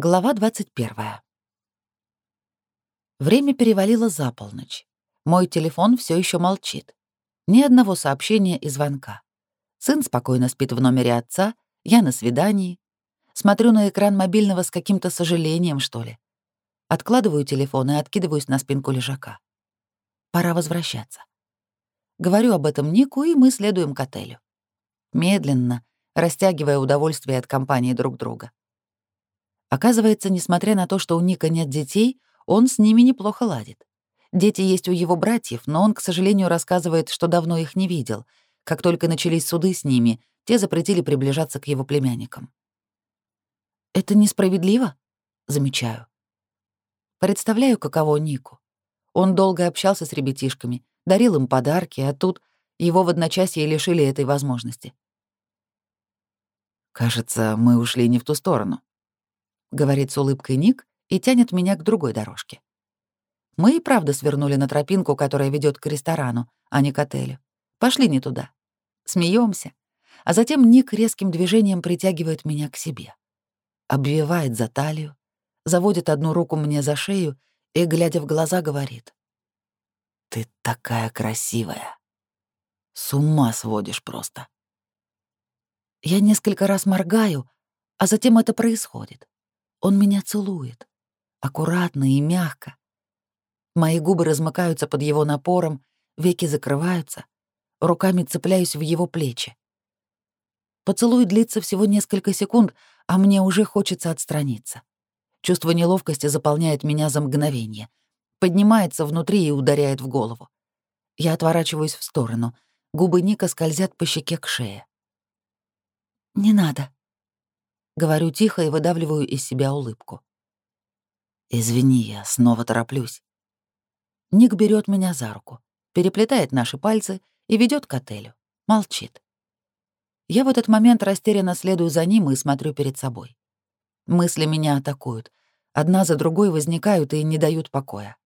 Глава 21. Время перевалило за полночь. Мой телефон все еще молчит. Ни одного сообщения и звонка. Сын спокойно спит в номере отца, я на свидании. Смотрю на экран мобильного с каким-то сожалением, что ли. Откладываю телефон и откидываюсь на спинку лежака. Пора возвращаться. Говорю об этом Нику, и мы следуем к отелю. Медленно, растягивая удовольствие от компании друг друга. Оказывается, несмотря на то, что у Ника нет детей, он с ними неплохо ладит. Дети есть у его братьев, но он, к сожалению, рассказывает, что давно их не видел. Как только начались суды с ними, те запретили приближаться к его племянникам. «Это несправедливо?» — замечаю. Представляю, каково Нику. Он долго общался с ребятишками, дарил им подарки, а тут его в одночасье лишили этой возможности. «Кажется, мы ушли не в ту сторону», — говорит с улыбкой Ник и тянет меня к другой дорожке. Мы и правда свернули на тропинку, которая ведет к ресторану, а не к отелю. Пошли не туда. Смеемся, а затем Ник резким движением притягивает меня к себе. Обвивает за талию, заводит одну руку мне за шею и, глядя в глаза, говорит. «Ты такая красивая. С ума сводишь просто». Я несколько раз моргаю, а затем это происходит. Он меня целует. Аккуратно и мягко. Мои губы размыкаются под его напором, веки закрываются. Руками цепляюсь в его плечи. Поцелуй длится всего несколько секунд, а мне уже хочется отстраниться. Чувство неловкости заполняет меня за мгновение. Поднимается внутри и ударяет в голову. Я отворачиваюсь в сторону. Губы Ника скользят по щеке к шее. «Не надо», Говорю тихо и выдавливаю из себя улыбку. «Извини, я снова тороплюсь». Ник берет меня за руку, переплетает наши пальцы и ведет к отелю. Молчит. Я в этот момент растерянно следую за ним и смотрю перед собой. Мысли меня атакуют. Одна за другой возникают и не дают покоя.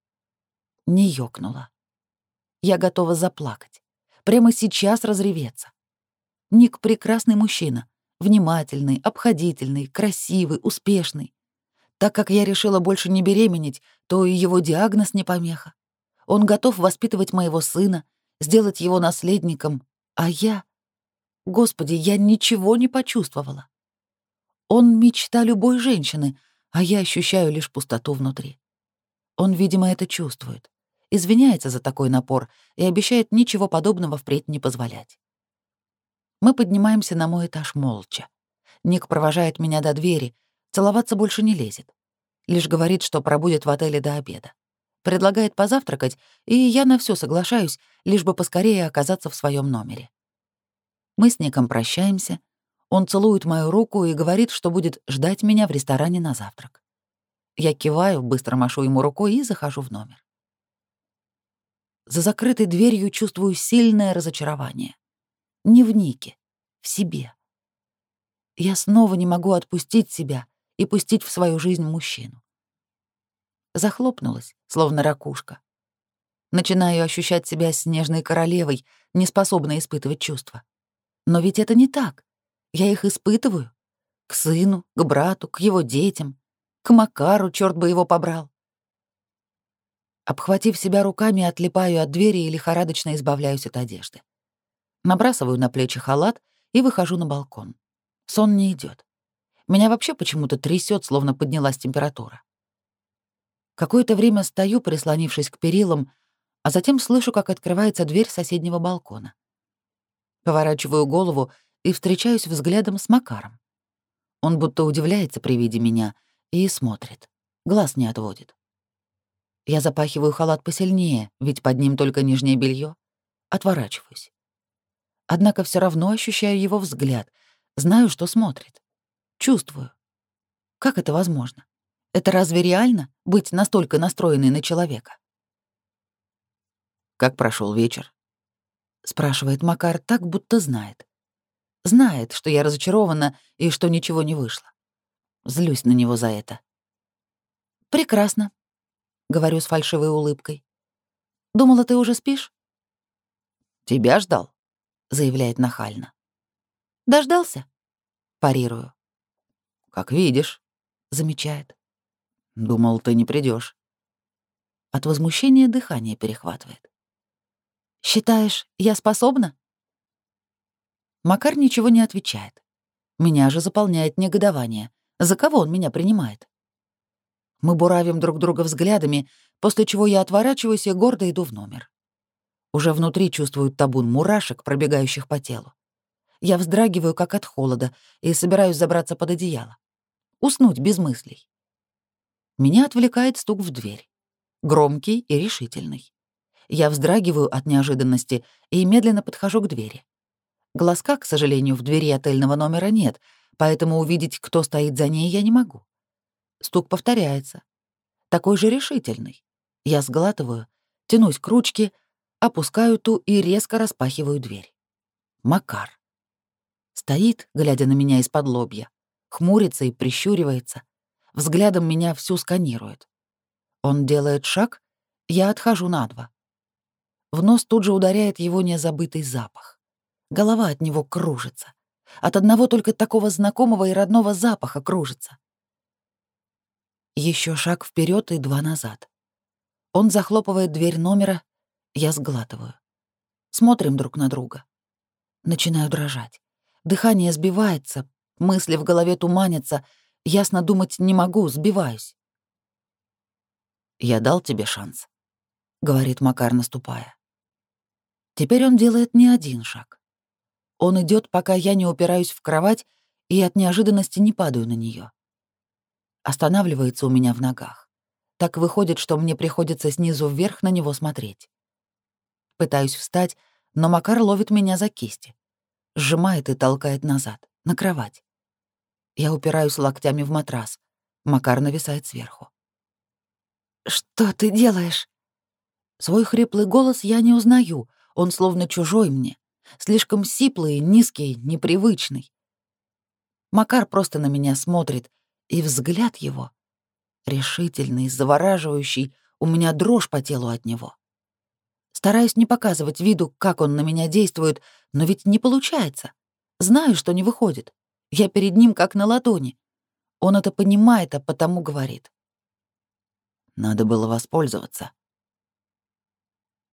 Не ёкнула. Я готова заплакать. Прямо сейчас разреветься. Ник — прекрасный мужчина, Внимательный, обходительный, красивый, успешный. Так как я решила больше не беременеть, то и его диагноз не помеха. Он готов воспитывать моего сына, сделать его наследником, а я... Господи, я ничего не почувствовала. Он — мечта любой женщины, а я ощущаю лишь пустоту внутри. Он, видимо, это чувствует, извиняется за такой напор и обещает ничего подобного впредь не позволять. Мы поднимаемся на мой этаж молча. Ник провожает меня до двери, целоваться больше не лезет. Лишь говорит, что пробудет в отеле до обеда. Предлагает позавтракать, и я на все соглашаюсь, лишь бы поскорее оказаться в своем номере. Мы с Ником прощаемся. Он целует мою руку и говорит, что будет ждать меня в ресторане на завтрак. Я киваю, быстро машу ему рукой и захожу в номер. За закрытой дверью чувствую сильное разочарование. Не в Нике, в себе. Я снова не могу отпустить себя и пустить в свою жизнь мужчину. Захлопнулась, словно ракушка. Начинаю ощущать себя снежной королевой, не способной испытывать чувства. Но ведь это не так. Я их испытываю. К сыну, к брату, к его детям, к Макару, черт бы его побрал. Обхватив себя руками, отлипаю от двери и лихорадочно избавляюсь от одежды. Набрасываю на плечи халат и выхожу на балкон. Сон не идет. Меня вообще почему-то трясет, словно поднялась температура. Какое-то время стою, прислонившись к перилам, а затем слышу, как открывается дверь соседнего балкона. Поворачиваю голову и встречаюсь взглядом с Макаром. Он будто удивляется при виде меня и смотрит, глаз не отводит. Я запахиваю халат посильнее, ведь под ним только нижнее белье. Отворачиваюсь. Однако все равно ощущаю его взгляд, знаю, что смотрит. Чувствую. Как это возможно? Это разве реально — быть настолько настроенной на человека? «Как прошел вечер?» — спрашивает Макар так, будто знает. Знает, что я разочарована и что ничего не вышло. Злюсь на него за это. «Прекрасно», — говорю с фальшивой улыбкой. «Думала, ты уже спишь?» «Тебя ждал?» Заявляет нахально. «Дождался?» Парирую. «Как видишь», замечает. Думал, ты не придешь. От возмущения дыхание перехватывает. «Считаешь, я способна?» Макар ничего не отвечает. Меня же заполняет негодование. За кого он меня принимает? Мы буравим друг друга взглядами, после чего я отворачиваюсь и гордо иду в номер. Уже внутри чувствую табун мурашек, пробегающих по телу. Я вздрагиваю, как от холода, и собираюсь забраться под одеяло. Уснуть без мыслей. Меня отвлекает стук в дверь. Громкий и решительный. Я вздрагиваю от неожиданности и медленно подхожу к двери. Глазка, к сожалению, в двери отельного номера нет, поэтому увидеть, кто стоит за ней, я не могу. Стук повторяется. Такой же решительный. Я сглатываю, тянусь к ручке, опускаю ту и резко распахиваю дверь. Макар. Стоит, глядя на меня из-под лобья, хмурится и прищуривается, взглядом меня всю сканирует. Он делает шаг, я отхожу на два. В нос тут же ударяет его незабытый запах. Голова от него кружится. От одного только такого знакомого и родного запаха кружится. Еще шаг вперед и два назад. Он захлопывает дверь номера, я сглатываю. Смотрим друг на друга. Начинаю дрожать. Дыхание сбивается, мысли в голове туманятся, ясно думать не могу, сбиваюсь. «Я дал тебе шанс», — говорит Макар, наступая. Теперь он делает не один шаг. Он идет, пока я не упираюсь в кровать и от неожиданности не падаю на нее. Останавливается у меня в ногах. Так выходит, что мне приходится снизу вверх на него смотреть. Пытаюсь встать, но Макар ловит меня за кисти. Сжимает и толкает назад, на кровать. Я упираюсь локтями в матрас. Макар нависает сверху. «Что ты делаешь?» Свой хриплый голос я не узнаю, он словно чужой мне. Слишком сиплый, низкий, непривычный. Макар просто на меня смотрит, и взгляд его, решительный, завораживающий, у меня дрожь по телу от него. Стараюсь не показывать виду, как он на меня действует, но ведь не получается. Знаю, что не выходит. Я перед ним как на ладони. Он это понимает, а потому говорит. Надо было воспользоваться.